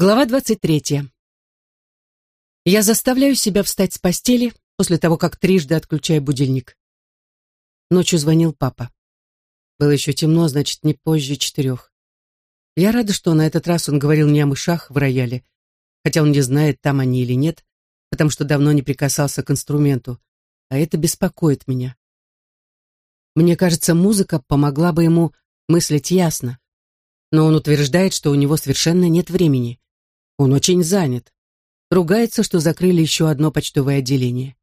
Глава двадцать третья. Я заставляю себя встать с постели после того, как трижды отключаю будильник. Ночью звонил папа. Было еще темно, значит, не позже четырех. Я рада, что на этот раз он говорил не о мышах в рояле, хотя он не знает, там они или нет, потому что давно не прикасался к инструменту, а это беспокоит меня. Мне кажется, музыка помогла бы ему мыслить ясно, но он утверждает, что у него совершенно нет времени. Он очень занят. Ругается, что закрыли еще одно почтовое отделение.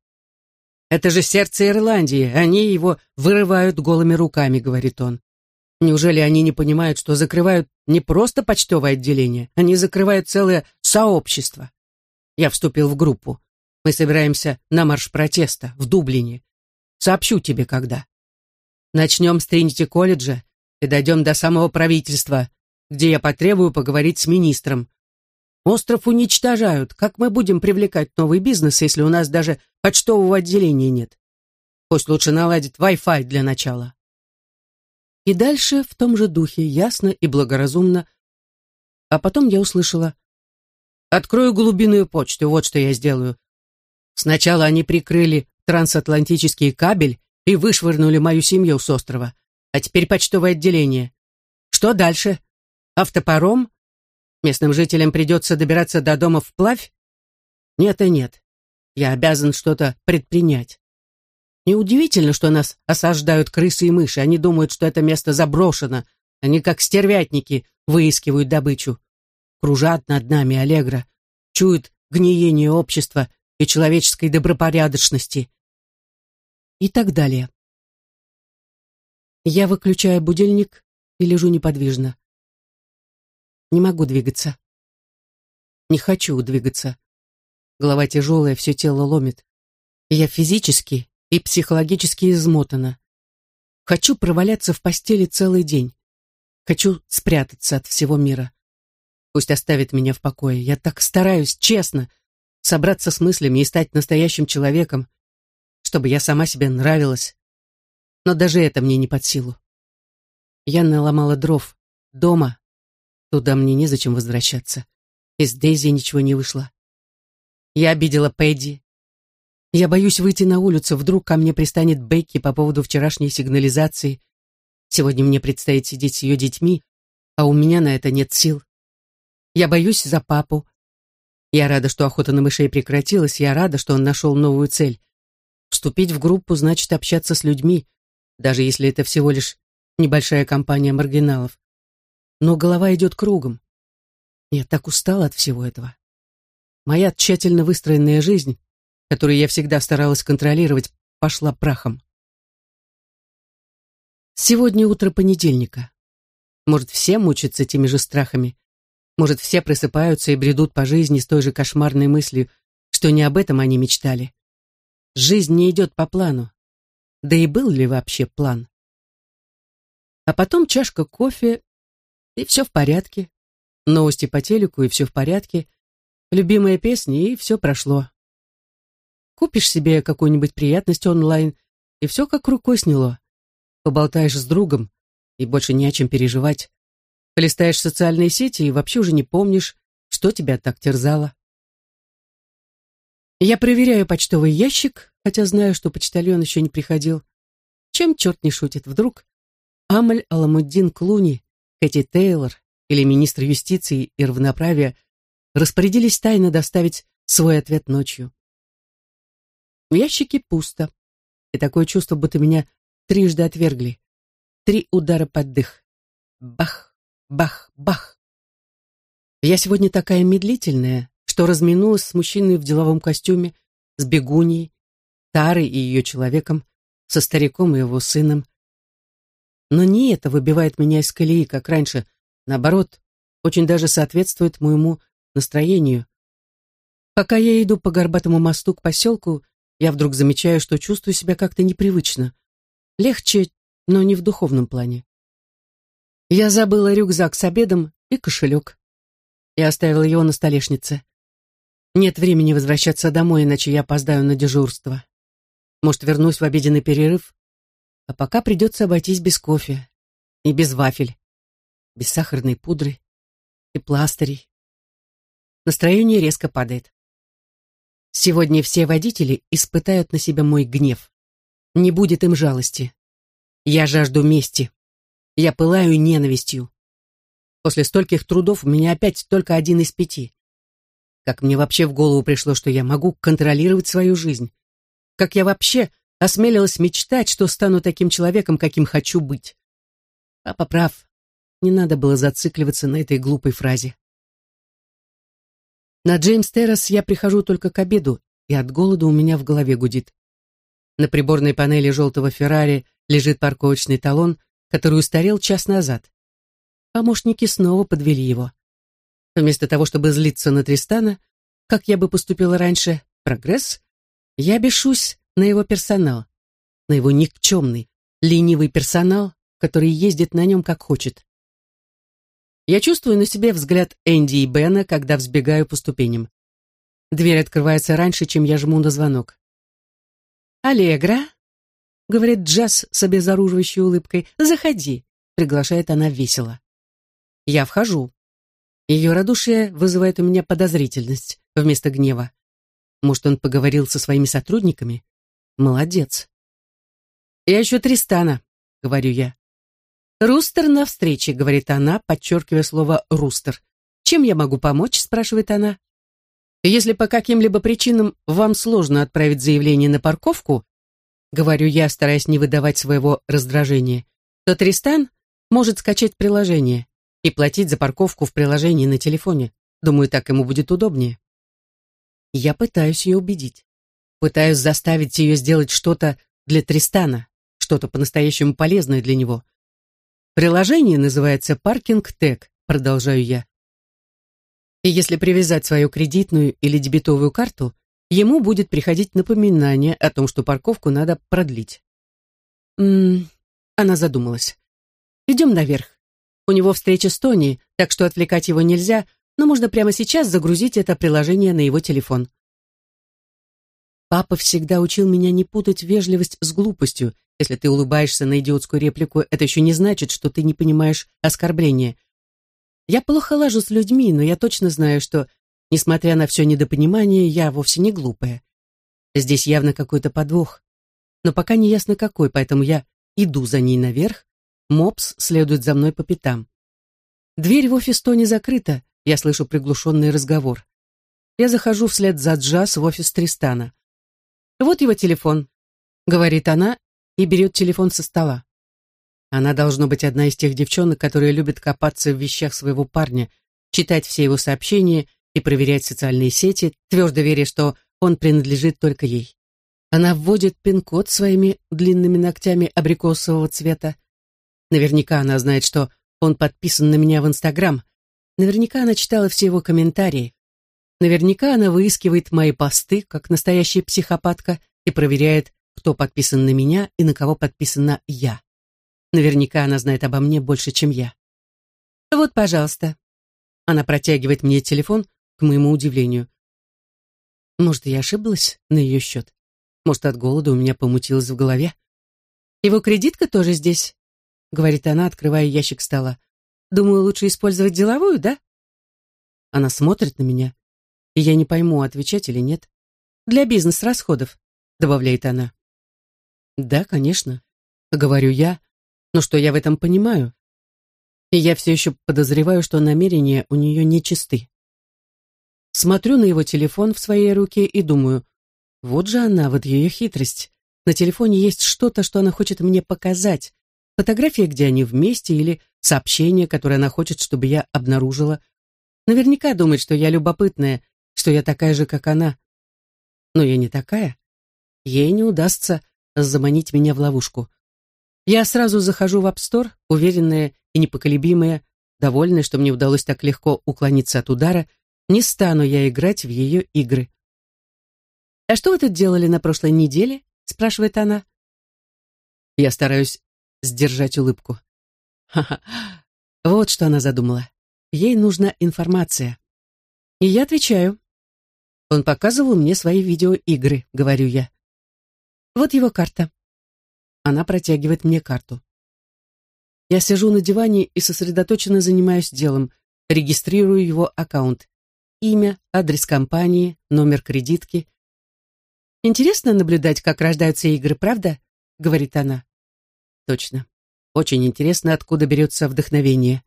«Это же сердце Ирландии, они его вырывают голыми руками», — говорит он. Неужели они не понимают, что закрывают не просто почтовое отделение, они закрывают целое сообщество? Я вступил в группу. Мы собираемся на марш протеста в Дублине. Сообщу тебе, когда. Начнем с Тринити-колледжа и дойдем до самого правительства, где я потребую поговорить с министром. Остров уничтожают. Как мы будем привлекать новый бизнес, если у нас даже почтового отделения нет? Пусть лучше наладит Wi-Fi для начала. И дальше в том же духе, ясно и благоразумно. А потом я услышала. Открою глубинную почту, вот что я сделаю. Сначала они прикрыли трансатлантический кабель и вышвырнули мою семью с острова. А теперь почтовое отделение. Что дальше? Автопаром? Местным жителям придется добираться до дома вплавь? Нет и нет. Я обязан что-то предпринять. Неудивительно, что нас осаждают крысы и мыши. Они думают, что это место заброшено. Они, как стервятники, выискивают добычу. Кружат над нами, Аллегра. Чуют гниение общества и человеческой добропорядочности. И так далее. Я выключаю будильник и лежу неподвижно. Не могу двигаться. Не хочу двигаться. Голова тяжелая, все тело ломит. Я физически и психологически измотана. Хочу проваляться в постели целый день. Хочу спрятаться от всего мира. Пусть оставит меня в покое. Я так стараюсь, честно, собраться с мыслями и стать настоящим человеком, чтобы я сама себе нравилась. Но даже это мне не под силу. Я наломала дров дома, Туда мне незачем возвращаться. Из Дейзи ничего не вышло. Я обидела Пэдди. Я боюсь выйти на улицу, вдруг ко мне пристанет Бекки по поводу вчерашней сигнализации. Сегодня мне предстоит сидеть с ее детьми, а у меня на это нет сил. Я боюсь за папу. Я рада, что охота на мышей прекратилась, я рада, что он нашел новую цель. Вступить в группу значит общаться с людьми, даже если это всего лишь небольшая компания маргиналов но голова идет кругом. Я так устала от всего этого. Моя тщательно выстроенная жизнь, которую я всегда старалась контролировать, пошла прахом. Сегодня утро понедельника. Может, все мучатся теми же страхами. Может, все просыпаются и бредут по жизни с той же кошмарной мыслью, что не об этом они мечтали. Жизнь не идет по плану. Да и был ли вообще план? А потом чашка кофе и все в порядке. Новости по телеку, и все в порядке. Любимые песни, и все прошло. Купишь себе какую-нибудь приятность онлайн, и все как рукой сняло. Поболтаешь с другом, и больше не о чем переживать. Полистаешь социальные сети, и вообще уже не помнишь, что тебя так терзало. Я проверяю почтовый ящик, хотя знаю, что почтальон еще не приходил. Чем черт не шутит, вдруг Амаль Аламуддин Клуни Кэти Тейлор или министр юстиции и равноправия распорядились тайно доставить свой ответ ночью. В ящике пусто, и такое чувство, будто меня трижды отвергли. Три удара под дых. Бах, бах, бах. Я сегодня такая медлительная, что разминулась с мужчиной в деловом костюме, с бегуньей, Тарой и ее человеком, со стариком и его сыном, но не это выбивает меня из колеи, как раньше. Наоборот, очень даже соответствует моему настроению. Пока я иду по горбатому мосту к поселку, я вдруг замечаю, что чувствую себя как-то непривычно. Легче, но не в духовном плане. Я забыла рюкзак с обедом и кошелек. Я оставила его на столешнице. Нет времени возвращаться домой, иначе я опоздаю на дежурство. Может, вернусь в обеденный перерыв, а пока придется обойтись без кофе и без вафель, без сахарной пудры и пластырей. Настроение резко падает. Сегодня все водители испытают на себя мой гнев. Не будет им жалости. Я жажду мести. Я пылаю ненавистью. После стольких трудов у меня опять только один из пяти. Как мне вообще в голову пришло, что я могу контролировать свою жизнь? Как я вообще осмелилась мечтать, что стану таким человеком, каким хочу быть? Папа прав. Не надо было зацикливаться на этой глупой фразе. На Джеймс Террас я прихожу только к обеду, и от голода у меня в голове гудит. На приборной панели желтого Феррари лежит парковочный талон, который устарел час назад. Помощники снова подвели его. Вместо того, чтобы злиться на Тристана, как я бы поступила раньше, прогресс, я бешусь на его персонал, на его никчемный, ленивый персонал, который ездит на нем как хочет. Я чувствую на себе взгляд Энди и Бена, когда взбегаю по ступеням. Дверь открывается раньше, чем я жму на звонок. «Аллегра», — говорит Джаз с обезоруживающей улыбкой, — «заходи», — приглашает она весело. Я вхожу. Ее радушие вызывает у меня подозрительность вместо гнева. Может, он поговорил со своими сотрудниками? Молодец. «Я ищу Тристана», — говорю я. «Рустер на встрече», — говорит она, подчеркивая слово «рустер». «Чем я могу помочь?» — спрашивает она. «Если по каким-либо причинам вам сложно отправить заявление на парковку», — говорю я, стараясь не выдавать своего раздражения, то Тристан может скачать приложение и платить за парковку в приложении на телефоне. Думаю, так ему будет удобнее. Я пытаюсь ее убедить. Пытаюсь заставить ее сделать что-то для Тристана, что-то по-настоящему полезное для него. Приложение называется «Паркинг Тег», продолжаю я. И если привязать свою кредитную или дебетовую карту, ему будет приходить напоминание о том, что парковку надо продлить. М она задумалась. Идем наверх. У него встреча с Тони, так что отвлекать его нельзя, но можно прямо сейчас загрузить это приложение на его телефон. Папа всегда учил меня не путать вежливость с глупостью, если ты улыбаешься на идиотскую реплику, это еще не значит, что ты не понимаешь оскорбления. Я плохо лажу с людьми, но я точно знаю, что, несмотря на все недопонимание, я вовсе не глупая. Здесь явно какой-то подвох. Но пока не ясно какой, поэтому я иду за ней наверх, Мопс следует за мной по пятам. Дверь в офис Тони закрыта, я слышу приглушенный разговор. Я захожу вслед за Джаз в офис Тристана. «Вот его телефон», — говорит она и берет телефон со стола. Она должно быть одна из тех девчонок, которые любят копаться в вещах своего парня, читать все его сообщения и проверять социальные сети, твердо веря, что он принадлежит только ей. Она вводит пин-код своими длинными ногтями абрикосового цвета. Наверняка она знает, что он подписан на меня в Инстаграм. Наверняка она читала все его комментарии. Наверняка она выискивает мои посты, как настоящая психопатка, и проверяет, кто подписан на меня и на кого подписана я. Наверняка она знает обо мне больше, чем я. Вот, пожалуйста. Она протягивает мне телефон, к моему удивлению. Может, я ошиблась на ее счет? Может, от голода у меня помутилось в голове? Его кредитка тоже здесь, говорит она, открывая ящик стола. Думаю, лучше использовать деловую, да? Она смотрит на меня, и я не пойму, отвечать или нет. Для бизнес-расходов, добавляет она. Да, конечно, говорю я, но что я в этом понимаю? И я все еще подозреваю, что намерения у нее нечисты. Смотрю на его телефон в своей руке и думаю, вот же она, вот ее хитрость. На телефоне есть что-то, что она хочет мне показать. Фотография, где они вместе, или сообщение, которое она хочет, чтобы я обнаружила. Наверняка думает, что я любопытная, что я такая же, как она. Но я не такая. Ей не удастся заманить меня в ловушку. Я сразу захожу в Апстор, уверенная и непоколебимая, довольная, что мне удалось так легко уклониться от удара, не стану я играть в ее игры. «А что вы тут делали на прошлой неделе?» — спрашивает она. Я стараюсь сдержать улыбку. Ха-ха, вот что она задумала. Ей нужна информация. И я отвечаю. Он показывал мне свои видеоигры, говорю я. Вот его карта. Она протягивает мне карту. Я сижу на диване и сосредоточенно занимаюсь делом, регистрирую его аккаунт. имя, адрес компании, номер кредитки. «Интересно наблюдать, как рождаются игры, правда?» — говорит она. «Точно. Очень интересно, откуда берется вдохновение».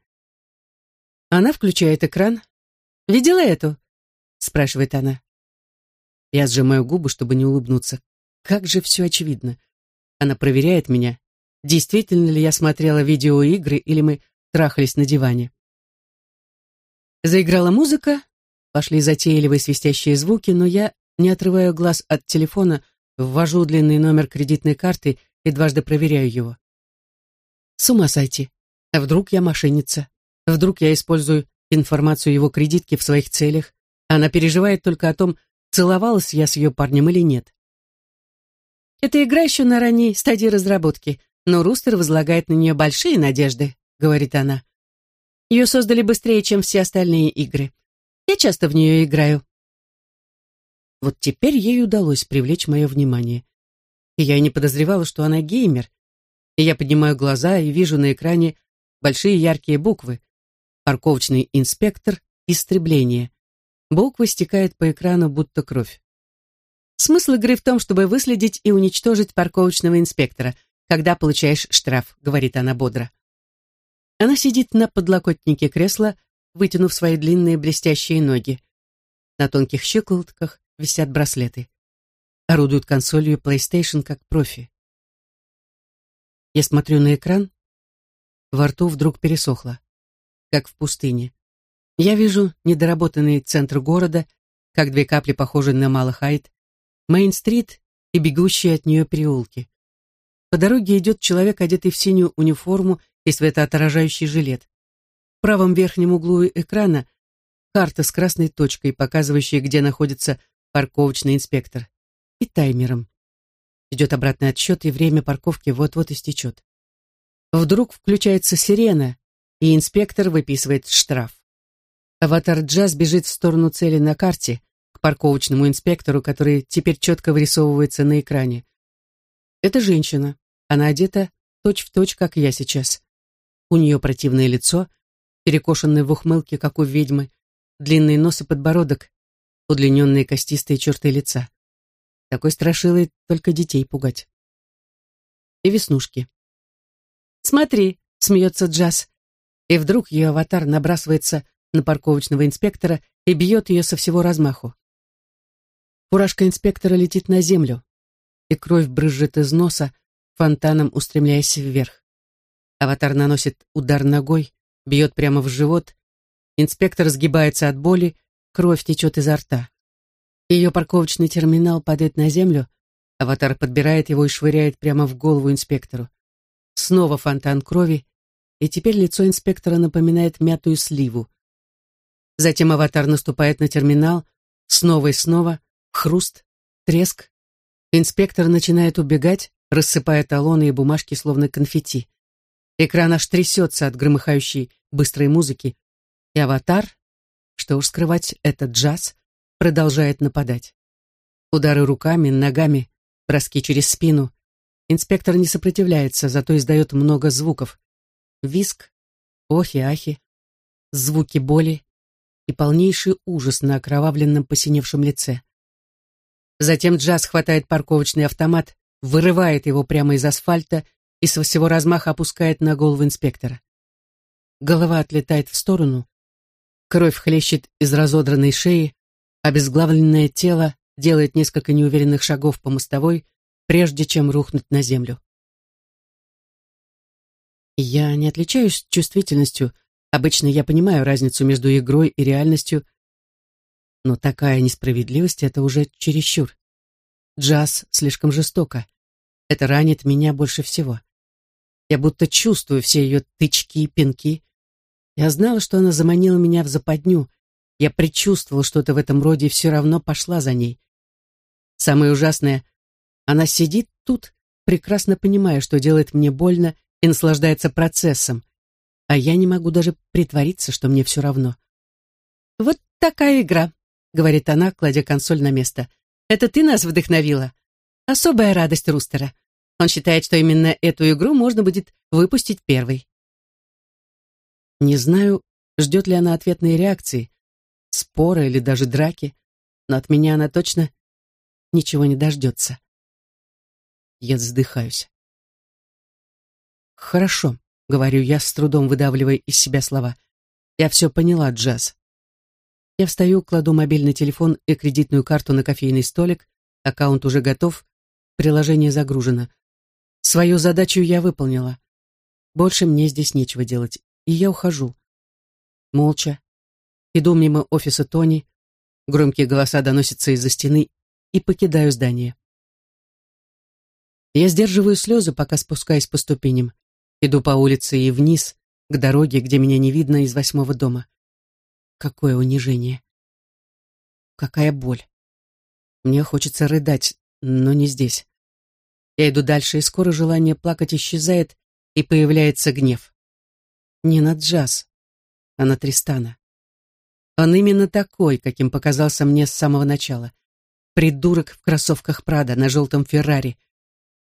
Она включает экран. «Видела эту?» — спрашивает она. Я сжимаю губы, чтобы не улыбнуться. Как же все очевидно. Она проверяет меня, действительно ли я смотрела видеоигры или мы трахались на диване. Заиграла музыка, пошли затейливые свистящие звуки, но я не отрываю глаз от телефона, ввожу длинный номер кредитной карты и дважды проверяю его. С ума сойти. А вдруг я мошенница? Вдруг я использую информацию его кредитки в своих целях? Она переживает только о том, целовалась я с ее парнем или нет. Эта игра еще на ранней стадии разработки, но Рустер возлагает на нее большие надежды, говорит она. Ее создали быстрее, чем все остальные игры. Я часто в нее играю. Вот теперь ей удалось привлечь мое внимание. И я и не подозревала, что она геймер. И я поднимаю глаза и вижу на экране большие яркие буквы. Парковочный инспектор, истребление. Буквы стекают по экрану, будто кровь. Смысл игры в том, чтобы выследить и уничтожить парковочного инспектора, когда получаешь штраф, говорит она бодро. Она сидит на подлокотнике кресла, вытянув свои длинные блестящие ноги. На тонких щиколотках висят браслеты. Орудует консолью PlayStation как профи. Я смотрю на экран. Во рту вдруг пересохло, как в пустыне. Я вижу недоработанный центр города, как две капли похожие на Малахайт, Мейн-стрит и бегущие от нее переулки. По дороге идет человек, одетый в синюю униформу и светоотражающий жилет. В правом верхнем углу экрана карта с красной точкой, показывающая, где находится парковочный инспектор, и таймером. Идет обратный отсчет, и время парковки вот-вот истечет. Вдруг включается сирена, и инспектор выписывает штраф. Аватар Джаз бежит в сторону цели на карте, к парковочному инспектору, который теперь четко вырисовывается на экране. Это женщина. Она одета точь-в-точь, точь, как я сейчас. У нее противное лицо, перекошенное в ухмылке, как у ведьмы, длинный нос и подбородок, удлиненные костистые черты лица. Такой страшилой только детей пугать. И веснушки. «Смотри», — смеется Джаз. И вдруг ее аватар набрасывается на парковочного инспектора и бьет ее со всего размаху. Фуражка инспектора летит на землю, и кровь брызжет из носа, фонтаном устремляясь вверх. Аватар наносит удар ногой, бьет прямо в живот. Инспектор сгибается от боли, кровь течет изо рта. Ее парковочный терминал падает на землю, аватар подбирает его и швыряет прямо в голову инспектору. Снова фонтан крови, и теперь лицо инспектора напоминает мятую сливу. Затем аватар наступает на терминал, снова и снова, хруст, треск. Инспектор начинает убегать, рассыпая талоны и бумажки, словно конфетти. Экран аж трясется от громыхающей быстрой музыки, и аватар, что уж скрывать, этот джаз, продолжает нападать. Удары руками, ногами, броски через спину. Инспектор не сопротивляется, зато издает много звуков. Виск, охи-ахи, звуки боли, и полнейший ужас на окровавленном посиневшем лице. Затем Джаз хватает парковочный автомат, вырывает его прямо из асфальта и со всего размаха опускает на голову инспектора. Голова отлетает в сторону, кровь хлещет из разодранной шеи, обезглавленное тело делает несколько неуверенных шагов по мостовой, прежде чем рухнуть на землю. Я не отличаюсь чувствительностью, Обычно я понимаю разницу между игрой и реальностью, но такая несправедливость — это уже чересчур. Джаз слишком жестоко. Это ранит меня больше всего. Я будто чувствую все ее тычки пинки. Я знала, что она заманила меня в западню. Я предчувствовала что-то в этом роде и все равно пошла за ней. Самое ужасное, она сидит тут, прекрасно понимая, что делает мне больно, и наслаждается процессом а я не могу даже притвориться, что мне все равно. «Вот такая игра», — говорит она, кладя консоль на место. «Это ты нас вдохновила. Особая радость Рустера. Он считает, что именно эту игру можно будет выпустить первой». Не знаю, ждет ли она ответной реакции, спора или даже драки, но от меня она точно ничего не дождется. Я вздыхаюсь. «Хорошо», — говорю я, с трудом выдавливая из себя слова. «Я все поняла, Джаз». Я встаю, кладу мобильный телефон и кредитную карту на кофейный столик, аккаунт уже готов, приложение загружено. Свою задачу я выполнила. Больше мне здесь нечего делать, и я ухожу. Молча. Иду мимо офиса Тони, громкие голоса доносятся из-за стены, и покидаю здание. Я сдерживаю слезы, пока спускаюсь по ступеням. Иду по улице и вниз, к дороге, где меня не видно из восьмого дома. Какое унижение. Какая боль. Мне хочется рыдать, но не здесь. Я иду дальше, и скоро желание плакать исчезает, и появляется гнев. Не на джаз, а на Тристана. Он именно такой, каким показался мне с самого начала. Придурок в кроссовках Прада на желтом Феррари,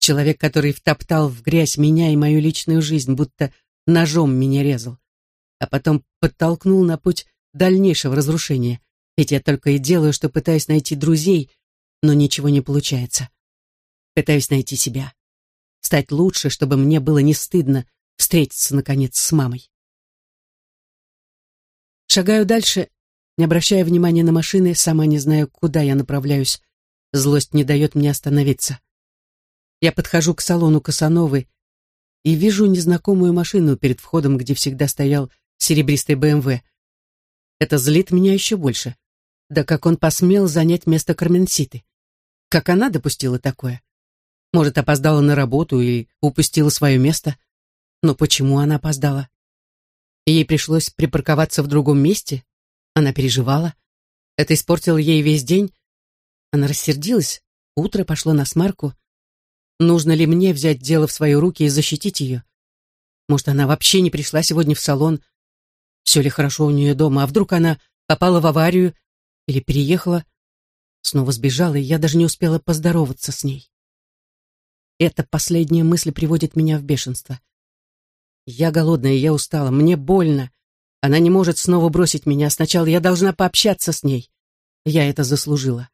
Человек, который втоптал в грязь меня и мою личную жизнь, будто ножом меня резал. А потом подтолкнул на путь дальнейшего разрушения. Ведь я только и делаю, что пытаюсь найти друзей, но ничего не получается. Пытаюсь найти себя. Стать лучше, чтобы мне было не стыдно встретиться, наконец, с мамой. Шагаю дальше, не обращая внимания на машины, сама не знаю, куда я направляюсь. Злость не дает мне остановиться. Я подхожу к салону Касановы и вижу незнакомую машину перед входом, где всегда стоял серебристый БМВ. Это злит меня еще больше. Да как он посмел занять место Карменситы? Как она допустила такое? Может, опоздала на работу и упустила свое место? Но почему она опоздала? Ей пришлось припарковаться в другом месте? Она переживала? Это испортило ей весь день? Она рассердилась? Утро пошло на смарку? Нужно ли мне взять дело в свои руки и защитить ее? Может, она вообще не пришла сегодня в салон? Все ли хорошо у нее дома? А вдруг она попала в аварию или переехала? Снова сбежала, и я даже не успела поздороваться с ней. Эта последняя мысль приводит меня в бешенство. Я голодная, я устала, мне больно. Она не может снова бросить меня. Сначала я должна пообщаться с ней. Я это заслужила.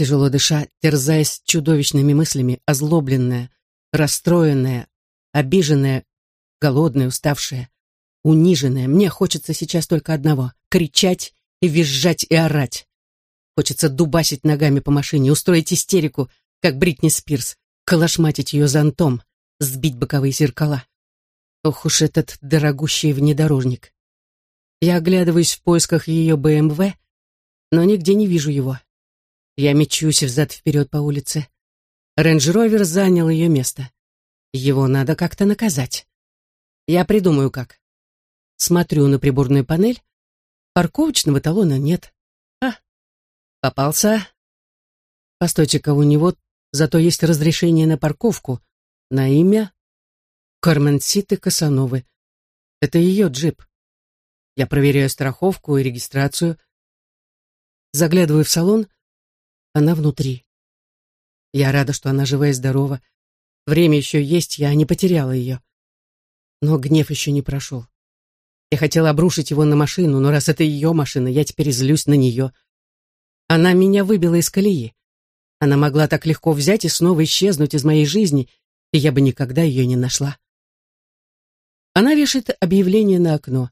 Тяжело дыша, терзаясь чудовищными мыслями, озлобленная, расстроенная, обиженная, голодная, уставшая, униженная. Мне хочется сейчас только одного — кричать и визжать и орать. Хочется дубасить ногами по машине, устроить истерику, как Бритни Спирс, колошматить ее зонтом, сбить боковые зеркала. Ох уж этот дорогущий внедорожник. Я оглядываюсь в поисках ее БМВ, но нигде не вижу его. Я мечусь взад-вперед по улице. Рейндж-ровер занял ее место. Его надо как-то наказать. Я придумаю, как. Смотрю на приборную панель. Парковочного талона нет. А, попался. Постойте-ка, у него зато есть разрешение на парковку на имя Карменситы Касановы. Это ее джип. Я проверяю страховку и регистрацию. Заглядываю в салон — она внутри. Я рада, что она жива и здорова. Время еще есть, я не потеряла ее. Но гнев еще не прошел. Я хотела обрушить его на машину, но раз это ее машина, я теперь злюсь на нее. Она меня выбила из колеи. Она могла так легко взять и снова исчезнуть из моей жизни, и я бы никогда ее не нашла. Она вешает объявление на окно.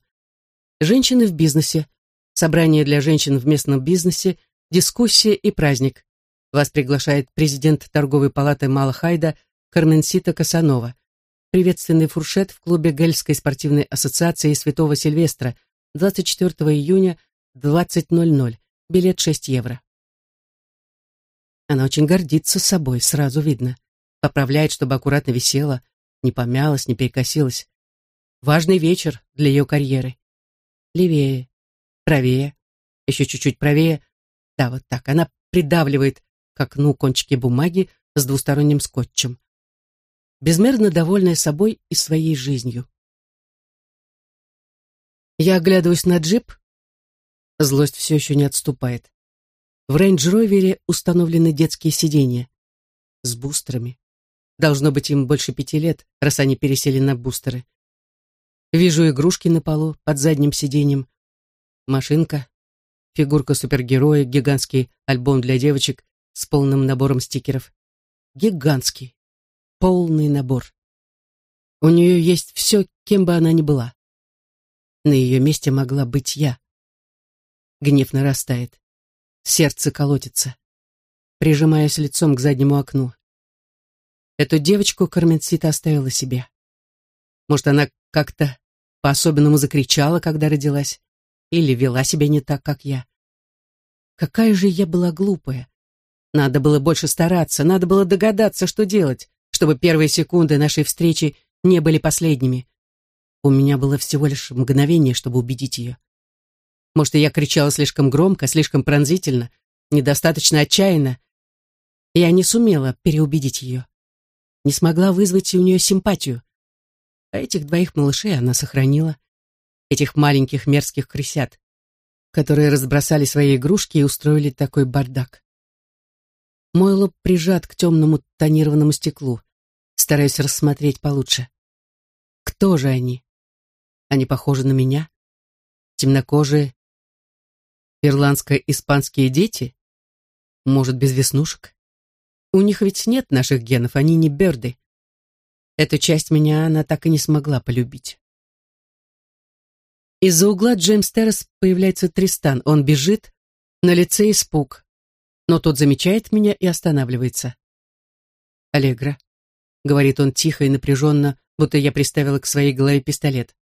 Женщины в бизнесе. Собрание для женщин в местном бизнесе Дискуссия и праздник. Вас приглашает президент торговой палаты Малахайда Карменсита Касанова. Приветственный фуршет в клубе Гельской спортивной ассоциации Святого Сильвестра 24 июня 20.00. Билет 6 евро. Она очень гордится собой, сразу видно. Поправляет, чтобы аккуратно висела, не помялась, не перекосилась. Важный вечер для ее карьеры. Левее, правее, еще чуть-чуть правее, да, вот так. Она придавливает к окну кончики бумаги с двусторонним скотчем. Безмерно довольная собой и своей жизнью. Я оглядываюсь на джип. Злость все еще не отступает. В рейндж-ровере установлены детские сиденья. С бустерами. Должно быть им больше пяти лет, раз они пересели на бустеры. Вижу игрушки на полу под задним сиденьем. Машинка, фигурка супергероя, гигантский альбом для девочек с полным набором стикеров. Гигантский. Полный набор. У нее есть все, кем бы она ни была. На ее месте могла быть я. Гнев нарастает. Сердце колотится. Прижимаясь лицом к заднему окну. Эту девочку Карменсита оставила себе. Может, она как-то по-особенному закричала, когда родилась, или вела себя не так, как я. Какая же я была глупая. Надо было больше стараться, надо было догадаться, что делать, чтобы первые секунды нашей встречи не были последними. У меня было всего лишь мгновение, чтобы убедить ее. Может, я кричала слишком громко, слишком пронзительно, недостаточно отчаянно. Я не сумела переубедить ее. Не смогла вызвать у нее симпатию. А этих двоих малышей она сохранила. Этих маленьких мерзких крысят, которые разбросали свои игрушки и устроили такой бардак. Мой лоб прижат к темному тонированному стеклу. Стараюсь рассмотреть получше. Кто же они? Они похожи на меня? Темнокожие? Ирландско-испанские дети? Может, без веснушек? У них ведь нет наших генов, они не берды. Эту часть меня она так и не смогла полюбить. Из-за угла Джеймс Террас появляется Тристан. Он бежит, на лице испуг. Но тот замечает меня и останавливается. «Аллегра», — говорит он тихо и напряженно, будто я приставила к своей голове пистолет.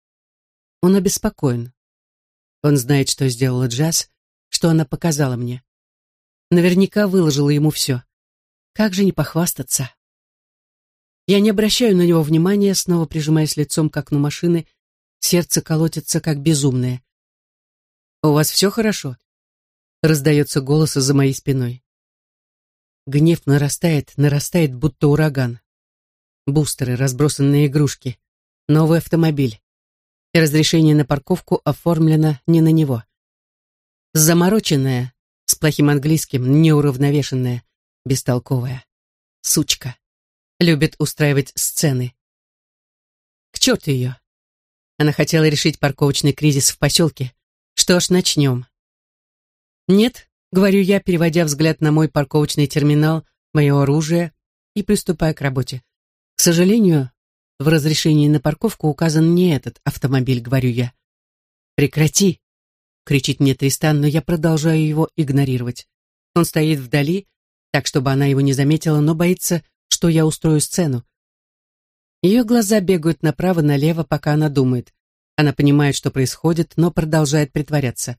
Он обеспокоен. Он знает, что сделала Джаз, что она показала мне. Наверняка выложила ему все. Как же не похвастаться? Я не обращаю на него внимания, снова прижимаясь лицом к окну машины, сердце колотится как безумное. «У вас все хорошо?» Раздается голос за моей спиной. Гнев нарастает, нарастает, будто ураган. Бустеры, разбросанные игрушки, новый автомобиль. И разрешение на парковку оформлено не на него. Замороченная, с плохим английским, неуравновешенная, бестолковая. Сучка. Любит устраивать сцены. К черту ее. Она хотела решить парковочный кризис в поселке. Что ж, начнем. Нет, говорю я, переводя взгляд на мой парковочный терминал, мое оружие и приступая к работе. К сожалению, в разрешении на парковку указан не этот автомобиль, говорю я. Прекрати, кричит мне Тристан, но я продолжаю его игнорировать. Он стоит вдали, так, чтобы она его не заметила, но боится, что я устрою сцену. Ее глаза бегают направо-налево, пока она думает. Она понимает, что происходит, но продолжает притворяться.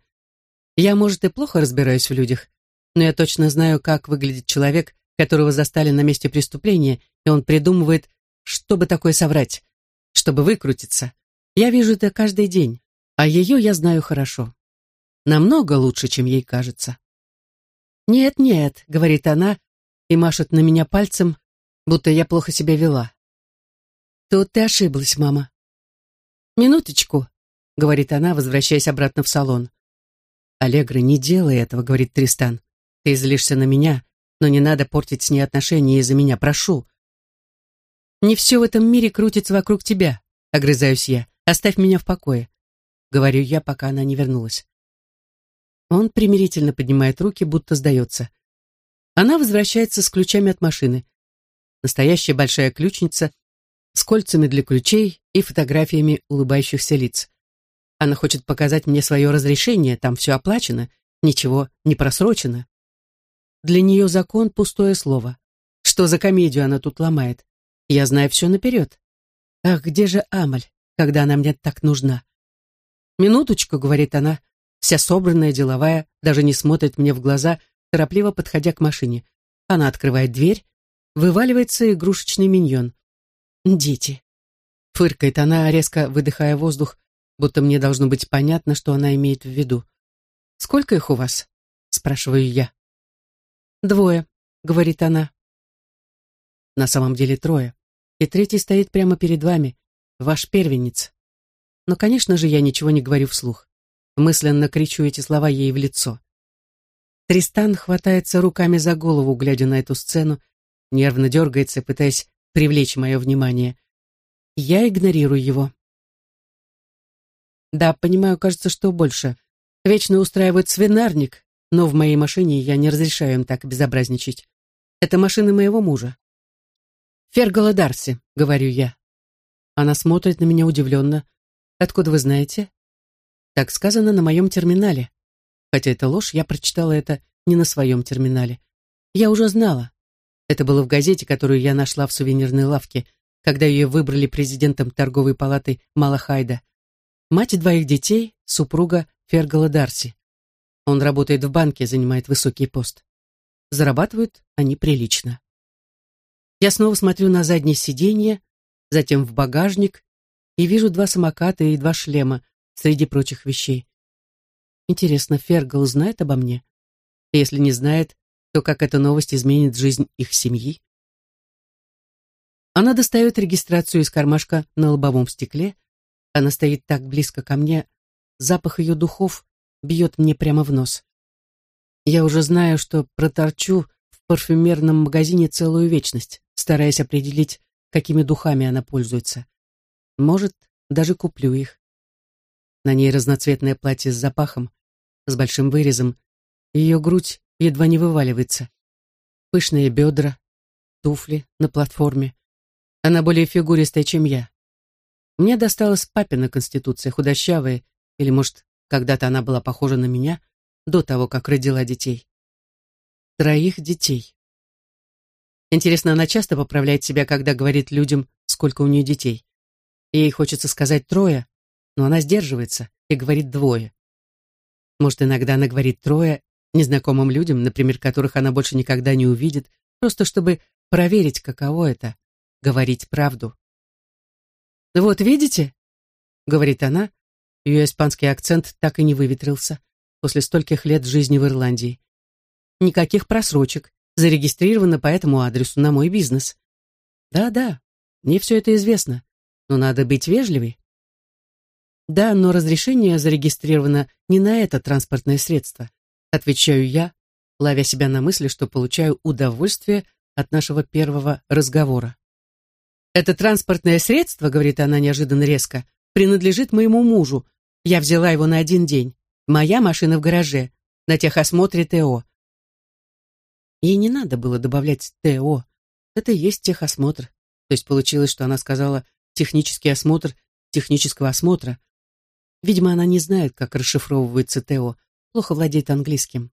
Я, может, и плохо разбираюсь в людях, но я точно знаю, как выглядит человек, которого застали на месте преступления, и он придумывает, чтобы такое соврать, чтобы выкрутиться. Я вижу это каждый день, а ее я знаю хорошо. Намного лучше, чем ей кажется. «Нет, нет», — говорит она и машет на меня пальцем, будто я плохо себя вела. «Тут ты ошиблась, мама». «Минуточку», — говорит она, возвращаясь обратно в салон. «Аллегра, не делай этого», — говорит Тристан. «Ты злишься на меня, но не надо портить с ней отношения из-за меня, прошу». «Не все в этом мире крутится вокруг тебя», — огрызаюсь я. «Оставь меня в покое», — говорю я, пока она не вернулась. Он примирительно поднимает руки, будто сдается. Она возвращается с ключами от машины. Настоящая большая ключница с кольцами для ключей и фотографиями улыбающихся лиц. Она хочет показать мне свое разрешение, там все оплачено, ничего не просрочено. Для нее закон — пустое слово. Что за комедию она тут ломает? Я знаю все наперед. Ах, где же Амаль, когда она мне так нужна? «Минуточку», — говорит она, вся собранная, деловая, даже не смотрит мне в глаза, торопливо подходя к машине. Она открывает дверь, вываливается игрушечный миньон. «Дети!» Фыркает она, резко выдыхая воздух, будто мне должно быть понятно, что она имеет в виду. «Сколько их у вас?» спрашиваю я. «Двое», — говорит она. На самом деле трое. И третий стоит прямо перед вами, ваш первенец. Но, конечно же, я ничего не говорю вслух. Мысленно кричу эти слова ей в лицо. Тристан хватается руками за голову, глядя на эту сцену, нервно дергается, пытаясь привлечь мое внимание. Я игнорирую его. Да, понимаю, кажется, что больше. Вечно устраивают свинарник, но в моей машине я не разрешаю им так безобразничать. Это машина моего мужа. «Фергала Дарси», — говорю я. Она смотрит на меня удивленно. «Откуда вы знаете?» Так сказано на моем терминале. Хотя это ложь, я прочитала это не на своем терминале. Я уже знала. Это было в газете, которую я нашла в сувенирной лавке, когда ее выбрали президентом торговой палаты Малахайда. Мать двоих детей, супруга Фергала Дарси. Он работает в банке, занимает высокий пост. Зарабатывают они прилично. Я снова смотрю на заднее сиденье, затем в багажник и вижу два самоката и два шлема среди прочих вещей. Интересно, Фергал знает обо мне? Если не знает, то как эта новость изменит жизнь их семьи? Она достает регистрацию из кармашка на лобовом стекле. Она стоит так близко ко мне. Запах ее духов бьет мне прямо в нос. Я уже знаю, что проторчу в парфюмерном магазине целую вечность, стараясь определить, какими духами она пользуется. Может, даже куплю их. На ней разноцветное платье с запахом, с большим вырезом. Ее грудь едва не вываливается. Пышные бедра, туфли на платформе. Она более фигуристая, чем я. Мне досталась папина конституция, худощавая, или, может, когда-то она была похожа на меня, до того, как родила детей. Троих детей. Интересно, она часто поправляет себя, когда говорит людям, сколько у нее детей. Ей хочется сказать трое, но она сдерживается и говорит двое. Может, иногда она говорит трое незнакомым людям, например, которых она больше никогда не увидит, просто чтобы проверить, каково это — говорить правду. «Вот видите?» — говорит она. Ее испанский акцент так и не выветрился после стольких лет жизни в Ирландии. Никаких просрочек. Зарегистрировано по этому адресу на мой бизнес. Да-да, мне все это известно, но надо быть вежливой. Да, но разрешение зарегистрировано не на это транспортное средство. Отвечаю я, ловя себя на мысли, что получаю удовольствие от нашего первого разговора. «Это транспортное средство, — говорит она неожиданно резко, — принадлежит моему мужу. Я взяла его на один день. Моя машина в гараже, на техосмотре ТО. Ей не надо было добавлять ТО. Это и есть техосмотр. То есть получилось, что она сказала технический осмотр технического осмотра. Видимо, она не знает, как расшифровывается ТО, плохо владеет английским.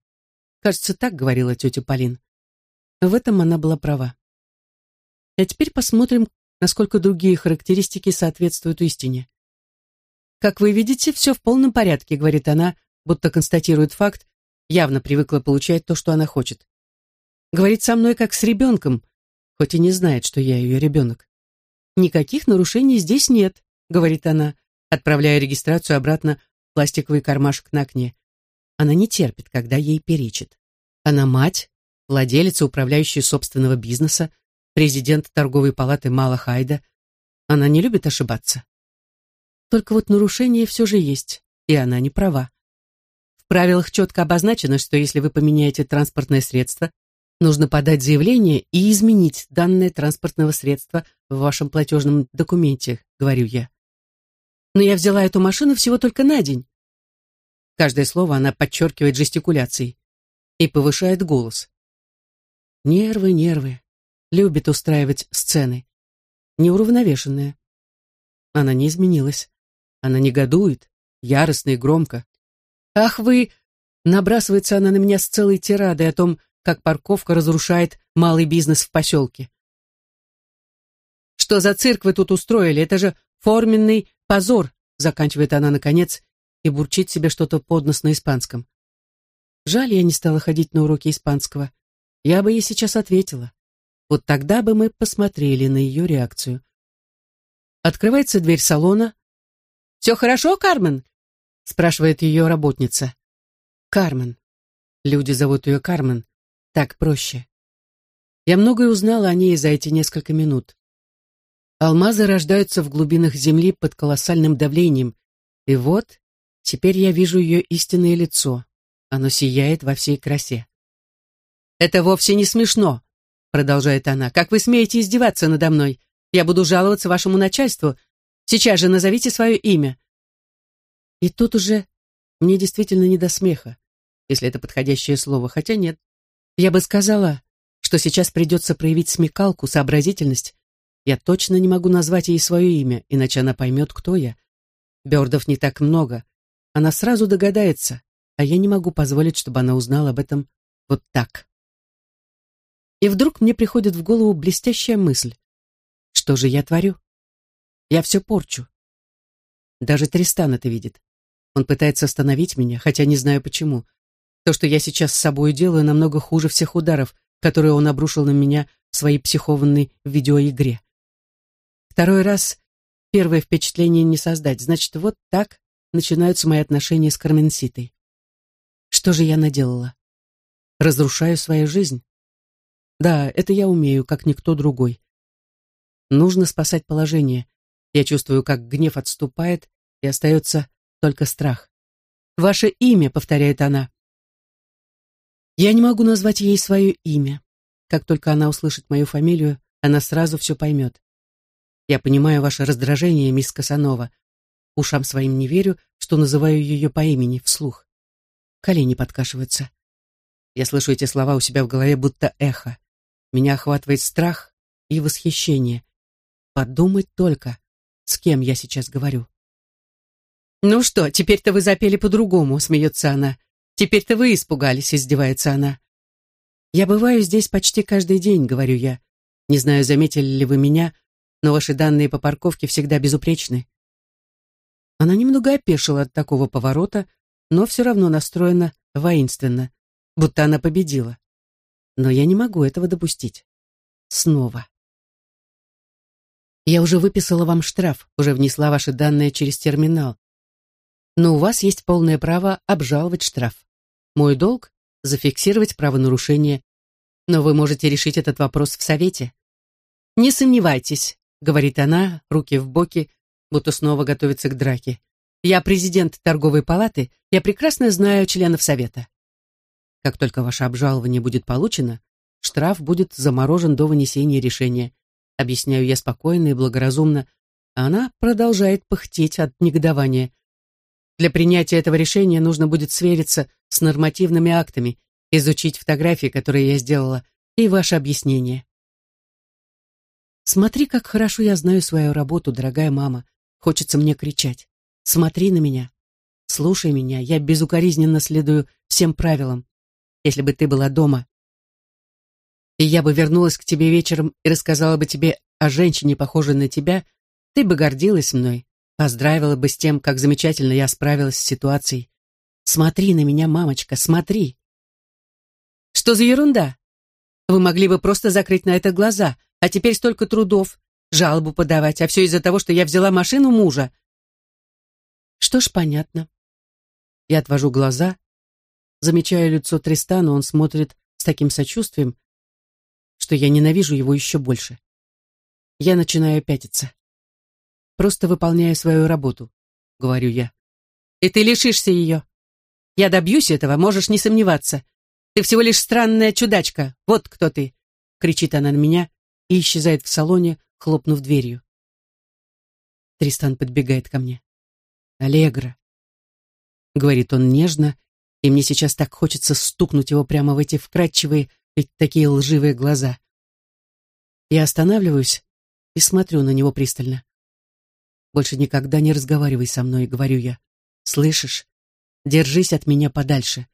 Кажется, так говорила тетя Полин. В этом она была права. А теперь посмотрим, насколько другие характеристики соответствуют истине. «Как вы видите, все в полном порядке», — говорит она, будто констатирует факт, явно привыкла получать то, что она хочет. Говорит со мной как с ребенком, хоть и не знает, что я ее ребенок. «Никаких нарушений здесь нет», — говорит она, отправляя регистрацию обратно в пластиковый кармашек на окне. Она не терпит, когда ей перечит. Она мать, владелица, управляющая собственного бизнеса, президент торговой палаты Малахайда. Она не любит ошибаться. Только вот нарушение все же есть, и она не права. В правилах четко обозначено, что если вы поменяете транспортное средство, нужно подать заявление и изменить данное транспортного средства в вашем платежном документе, говорю я. Но я взяла эту машину всего только на день. Каждое слово она подчеркивает жестикуляцией и повышает голос. Нервы, нервы. Любит устраивать сцены. Неуравновешенная. Она не изменилась. Она негодует, яростно и громко. «Ах вы!» Набрасывается она на меня с целой тирадой о том, как парковка разрушает малый бизнес в поселке. «Что за цирк вы тут устроили? Это же форменный позор!» заканчивает она наконец и бурчит себе что-то под нос на испанском. Жаль, я не стала ходить на уроки испанского. Я бы ей сейчас ответила. Вот тогда бы мы посмотрели на ее реакцию. Открывается дверь салона. «Все хорошо, Кармен?» спрашивает ее работница. Кармен. Люди зовут ее Кармен. Так проще. Я многое узнала о ней за эти несколько минут. Алмазы рождаются в глубинах земли под колоссальным давлением. И вот, теперь я вижу ее истинное лицо. Оно сияет во всей красе. «Это вовсе не смешно», — продолжает она. «Как вы смеете издеваться надо мной? Я буду жаловаться вашему начальству. Сейчас же назовите свое имя». И тут уже Мне действительно не до смеха, если это подходящее слово, хотя нет. Я бы сказала, что сейчас придется проявить смекалку, сообразительность. Я точно не могу назвать ей свое имя, иначе она поймет, кто я. Бёрдов не так много. Она сразу догадается, а я не могу позволить, чтобы она узнала об этом вот так. И вдруг мне приходит в голову блестящая мысль. Что же я творю? Я все порчу. Даже Тристан это видит. Он пытается остановить меня, хотя не знаю почему. То, что я сейчас с собой делаю, намного хуже всех ударов, которые он обрушил на меня в своей психованной видеоигре. Второй раз первое впечатление не создать, значит, вот так начинаются мои отношения с Карменситой. Что же я наделала? Разрушаю свою жизнь? Да, это я умею, как никто другой. Нужно спасать положение. Я чувствую, как гнев отступает, и остается только страх. «Ваше имя», — повторяет она. Я не могу назвать ей свое имя. Как только она услышит мою фамилию, она сразу все поймет. Я понимаю ваше раздражение, мисс Касанова. Ушам своим не верю, что называю ее по имени вслух. Колени подкашиваются. Я слышу эти слова у себя в голове, будто эхо. Меня охватывает страх и восхищение. Подумать только, с кем я сейчас говорю. «Ну что, теперь-то вы запели по-другому», — смеется она. Теперь-то вы испугались, издевается она. Я бываю здесь почти каждый день, говорю я. Не знаю, заметили ли вы меня, но ваши данные по парковке всегда безупречны. Она немного опешила от такого поворота, но все равно настроена воинственно, будто она победила. Но я не могу этого допустить. Снова. Я уже выписала вам штраф, уже внесла ваши данные через терминал но у вас есть полное право обжаловать штраф. Мой долг — зафиксировать правонарушение, но вы можете решить этот вопрос в совете. Не сомневайтесь, говорит она, руки в боки, будто снова готовится к драке. Я президент торговой палаты, я прекрасно знаю членов совета. Как только ваше обжалование будет получено, штраф будет заморожен до вынесения решения. Объясняю я спокойно и благоразумно, а она продолжает пыхтеть от негодования. Для принятия этого решения нужно будет свериться с нормативными актами, изучить фотографии, которые я сделала, и ваше объяснение. Смотри, как хорошо я знаю свою работу, дорогая мама. Хочется мне кричать. Смотри на меня. Слушай меня, я безукоризненно следую всем правилам. Если бы ты была дома, и я бы вернулась к тебе вечером и рассказала бы тебе о женщине, похожей на тебя, ты бы гордилась мной, Поздравила бы с тем, как замечательно я справилась с ситуацией. Смотри на меня, мамочка, смотри. Что за ерунда? Вы могли бы просто закрыть на это глаза, а теперь столько трудов, жалобу подавать, а все из-за того, что я взяла машину мужа. Что ж, понятно. Я отвожу глаза, замечаю лицо Тристана, он смотрит с таким сочувствием, что я ненавижу его еще больше. Я начинаю пятиться. Просто выполняю свою работу, говорю я. И ты лишишься ее. Я добьюсь этого, можешь не сомневаться. Ты всего лишь странная чудачка. Вот кто ты, кричит она на меня и исчезает в салоне, хлопнув дверью. Тристан подбегает ко мне. «Аллегра», — говорит он нежно, и мне сейчас так хочется стукнуть его прямо в эти вкрадчивые, ведь такие лживые глаза. Я останавливаюсь и смотрю на него пристально. Больше никогда не разговаривай со мной, говорю я. Слышишь? Держись от меня подальше.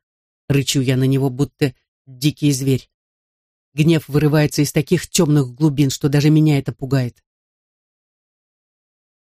Рычу я на него, будто дикий зверь. Гнев вырывается из таких темных глубин, что даже меня это пугает.